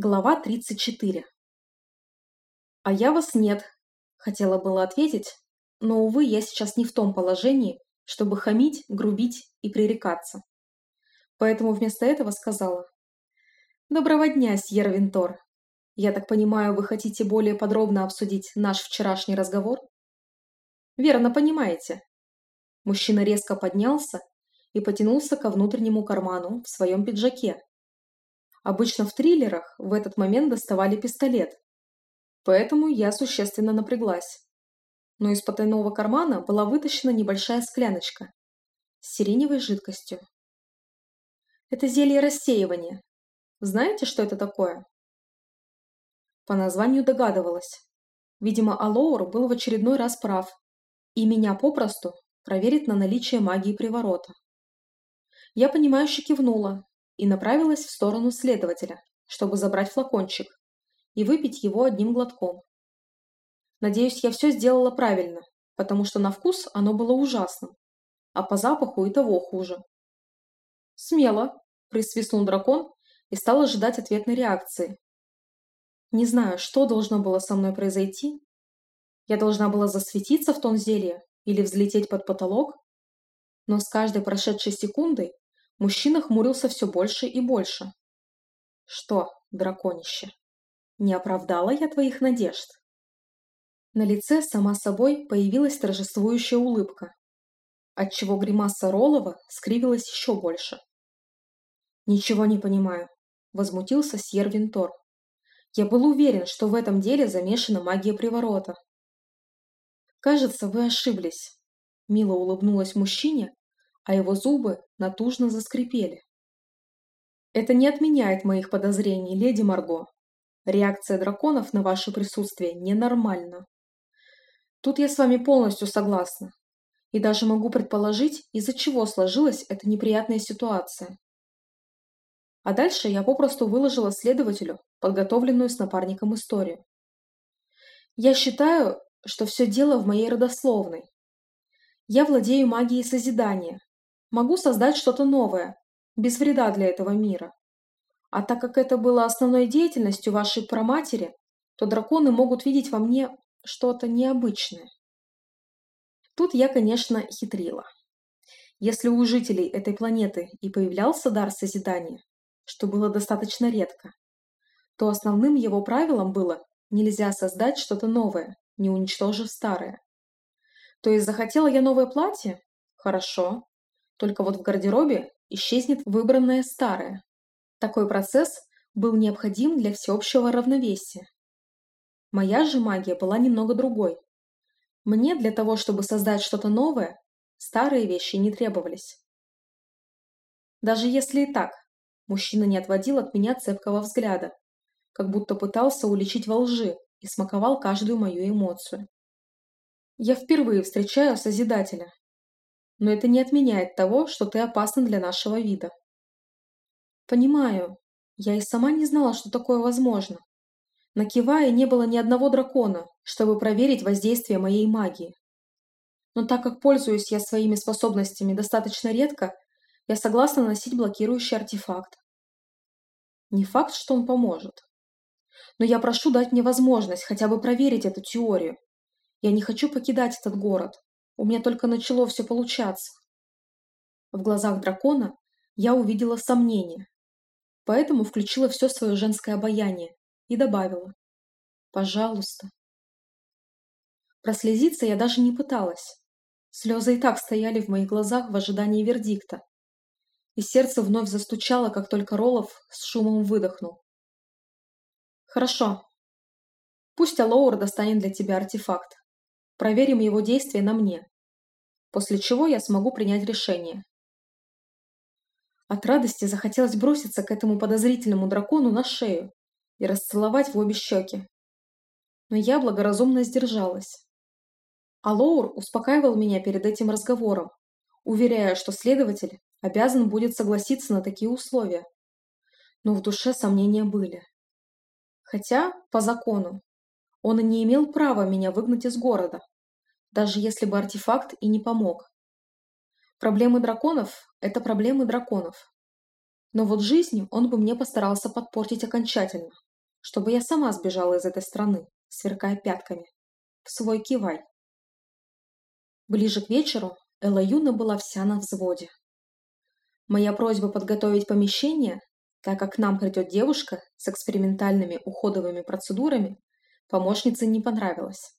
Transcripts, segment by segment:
Глава 34 «А я вас нет», — хотела было ответить, но, увы, я сейчас не в том положении, чтобы хамить, грубить и пререкаться. Поэтому вместо этого сказала. «Доброго дня, Сьер Винтор. Я так понимаю, вы хотите более подробно обсудить наш вчерашний разговор?» «Верно понимаете». Мужчина резко поднялся и потянулся ко внутреннему карману в своем пиджаке, Обычно в триллерах в этот момент доставали пистолет, поэтому я существенно напряглась. Но из потайного кармана была вытащена небольшая скляночка с сиреневой жидкостью. Это зелье рассеивания. Знаете, что это такое? По названию догадывалась. Видимо, Алоур был в очередной раз прав, и меня попросту проверит на наличие магии приворота. Я понимающе кивнула, и направилась в сторону следователя, чтобы забрать флакончик и выпить его одним глотком. Надеюсь, я все сделала правильно, потому что на вкус оно было ужасным, а по запаху и того хуже. «Смело!» – присвистнул дракон и стал ожидать ответной реакции. Не знаю, что должно было со мной произойти. Я должна была засветиться в том зелье или взлететь под потолок, но с каждой прошедшей секундой Мужчина хмурился все больше и больше. «Что, драконище, не оправдала я твоих надежд?» На лице сама собой появилась торжествующая улыбка, отчего гримаса Ролова скривилась еще больше. «Ничего не понимаю», — возмутился Сьер Винтор. «Я был уверен, что в этом деле замешана магия приворота». «Кажется, вы ошиблись», — мило улыбнулась мужчине, а его зубы натужно заскрипели. Это не отменяет моих подозрений, леди Марго. Реакция драконов на ваше присутствие ненормальна. Тут я с вами полностью согласна. И даже могу предположить, из-за чего сложилась эта неприятная ситуация. А дальше я попросту выложила следователю подготовленную с напарником историю. Я считаю, что все дело в моей родословной. Я владею магией созидания, Могу создать что-то новое, без вреда для этого мира. А так как это было основной деятельностью вашей проматери, то драконы могут видеть во мне что-то необычное. Тут я, конечно, хитрила. Если у жителей этой планеты и появлялся дар созидания, что было достаточно редко, то основным его правилом было нельзя создать что-то новое, не уничтожив старое. То есть захотела я новое платье? Хорошо. Только вот в гардеробе исчезнет выбранное старое. Такой процесс был необходим для всеобщего равновесия. Моя же магия была немного другой. Мне для того, чтобы создать что-то новое, старые вещи не требовались. Даже если и так, мужчина не отводил от меня цепкого взгляда, как будто пытался уличить во лжи и смаковал каждую мою эмоцию. Я впервые встречаю Созидателя, но это не отменяет того, что ты опасна для нашего вида. Понимаю. Я и сама не знала, что такое возможно. На Кивае не было ни одного дракона, чтобы проверить воздействие моей магии. Но так как пользуюсь я своими способностями достаточно редко, я согласна носить блокирующий артефакт. Не факт, что он поможет. Но я прошу дать мне возможность хотя бы проверить эту теорию. Я не хочу покидать этот город. У меня только начало все получаться. В глазах дракона я увидела сомнение, поэтому включила все свое женское обаяние и добавила «Пожалуйста». Прослезиться я даже не пыталась. Слезы и так стояли в моих глазах в ожидании вердикта. И сердце вновь застучало, как только Ролов с шумом выдохнул. «Хорошо. Пусть Алоур достанет для тебя артефакт. Проверим его действие на мне. После чего я смогу принять решение. От радости захотелось броситься к этому подозрительному дракону на шею и расцеловать в обе щеки. Но я благоразумно сдержалась. А Лоур успокаивал меня перед этим разговором, уверяя, что следователь обязан будет согласиться на такие условия. Но в душе сомнения были. Хотя, по закону, он не имел права меня выгнать из города, даже если бы артефакт и не помог. Проблемы драконов – это проблемы драконов. Но вот жизнь он бы мне постарался подпортить окончательно. чтобы я сама сбежала из этой страны, сверкая пятками, в свой кивай. Ближе к вечеру Элла Юна была вся на взводе. Моя просьба подготовить помещение, так как к нам придет девушка с экспериментальными уходовыми процедурами, помощнице не понравилась.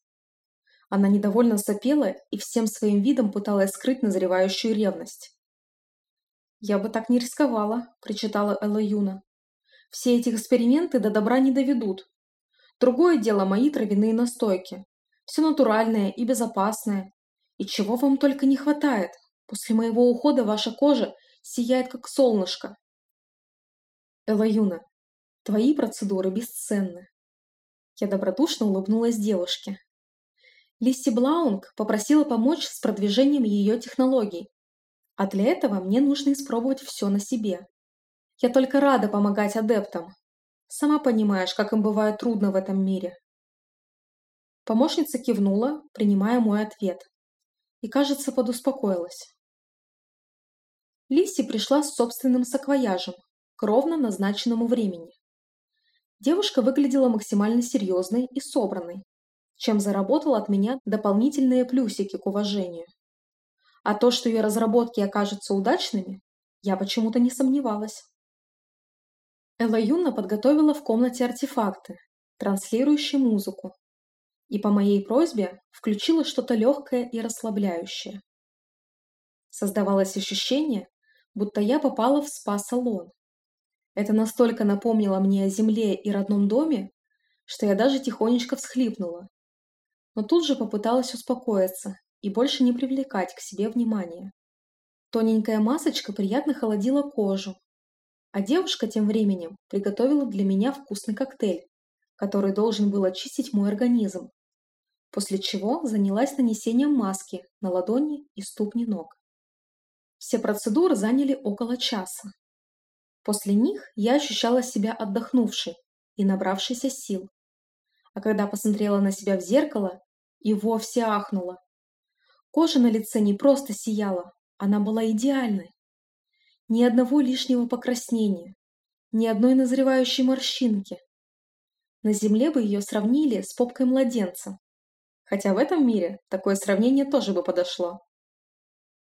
Она недовольно сопела и всем своим видом пыталась скрыть назревающую ревность. «Я бы так не рисковала», – причитала Элла Юна. «Все эти эксперименты до добра не доведут. Другое дело мои травяные настойки. Все натуральное и безопасное. И чего вам только не хватает. После моего ухода ваша кожа сияет как солнышко. Элаюна, твои процедуры бесценны. Я добродушно улыбнулась девушке. Лисси Блаунг попросила помочь с продвижением ее технологий. А для этого мне нужно испробовать все на себе. Я только рада помогать адептам. Сама понимаешь, как им бывает трудно в этом мире. Помощница кивнула, принимая мой ответ и, кажется, подуспокоилась. Лиси пришла с собственным саквояжем к ровно назначенному времени. Девушка выглядела максимально серьезной и собранной, чем заработала от меня дополнительные плюсики к уважению. А то, что ее разработки окажутся удачными, я почему-то не сомневалась. Элла Юна подготовила в комнате артефакты, транслирующие музыку, и по моей просьбе включила что-то легкое и расслабляющее. Создавалось ощущение, будто я попала в спа-салон. Это настолько напомнило мне о земле и родном доме, что я даже тихонечко всхлипнула. Но тут же попыталась успокоиться и больше не привлекать к себе внимания. Тоненькая масочка приятно холодила кожу, а девушка тем временем приготовила для меня вкусный коктейль, который должен был очистить мой организм после чего занялась нанесением маски на ладони и ступни ног. Все процедуры заняли около часа. После них я ощущала себя отдохнувшей и набравшейся сил. А когда посмотрела на себя в зеркало, и вовсе ахнула. Кожа на лице не просто сияла, она была идеальной. Ни одного лишнего покраснения, ни одной назревающей морщинки. На земле бы ее сравнили с попкой младенца, хотя в этом мире такое сравнение тоже бы подошло.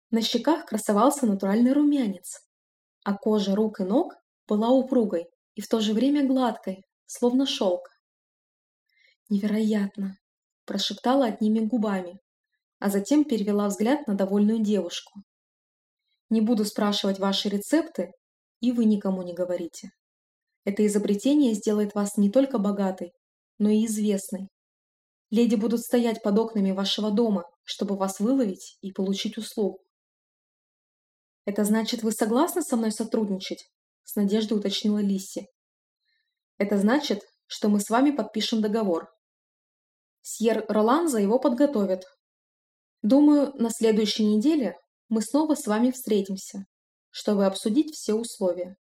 На щеках красовался натуральный румянец, а кожа рук и ног была упругой и в то же время гладкой, словно шелк. «Невероятно!» – прошептала одними губами, а затем перевела взгляд на довольную девушку. «Не буду спрашивать ваши рецепты, и вы никому не говорите. Это изобретение сделает вас не только богатой, но и известной. Леди будут стоять под окнами вашего дома, чтобы вас выловить и получить услугу. «Это значит, вы согласны со мной сотрудничать?» – с надеждой уточнила Лисси. «Это значит, что мы с вами подпишем договор. Сьер Роланза его подготовит. Думаю, на следующей неделе мы снова с вами встретимся, чтобы обсудить все условия.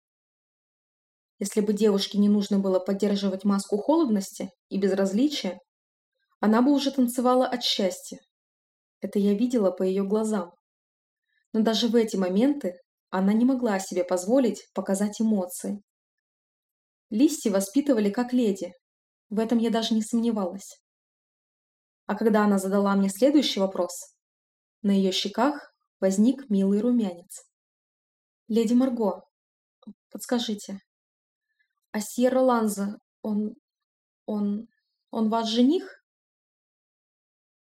Если бы девушке не нужно было поддерживать маску холодности и безразличия, она бы уже танцевала от счастья. Это я видела по ее глазам. Но даже в эти моменты она не могла себе позволить показать эмоции. Лисси воспитывали как леди. В этом я даже не сомневалась. А когда она задала мне следующий вопрос, на ее щеках возник милый румянец. «Леди Марго, подскажите, а Сьерра Ланза, он... он... он ваш жених?»